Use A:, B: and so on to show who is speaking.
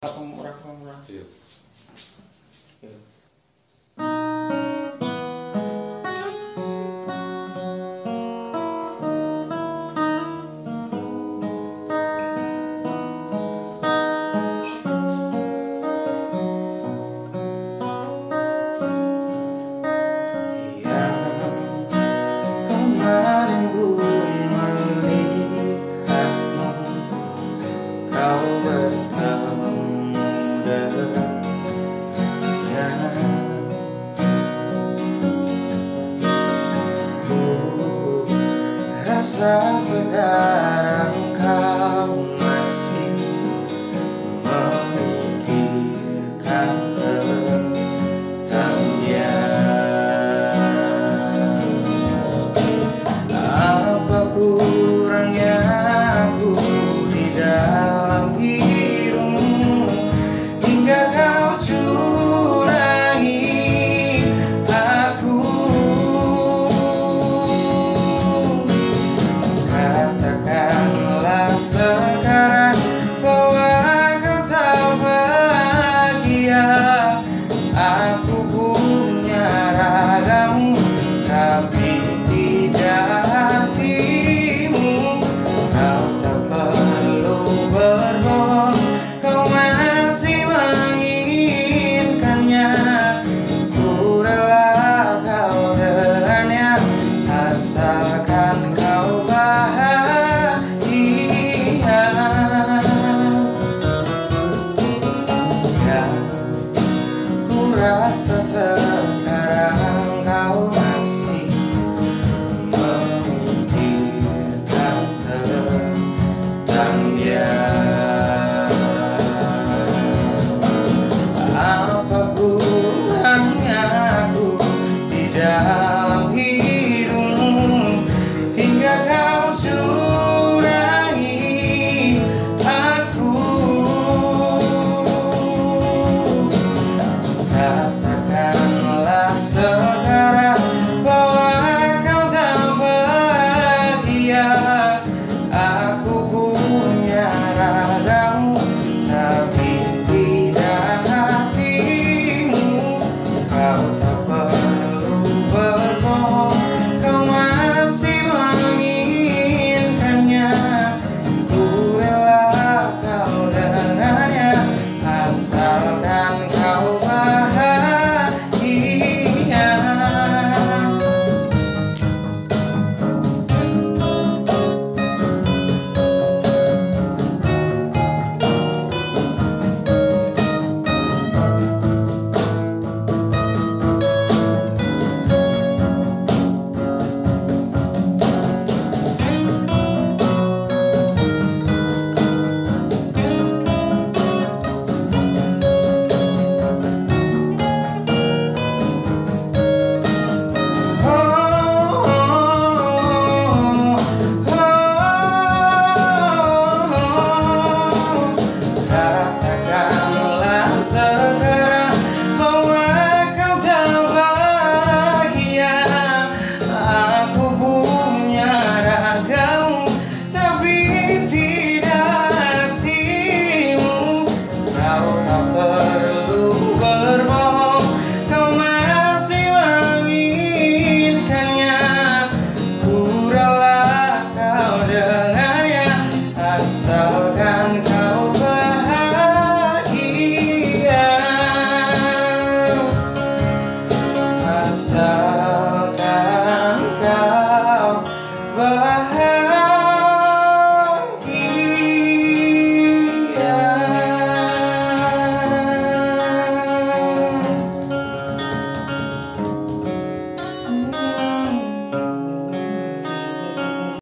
A: murah murah Iya. Nasa sagara varsa sever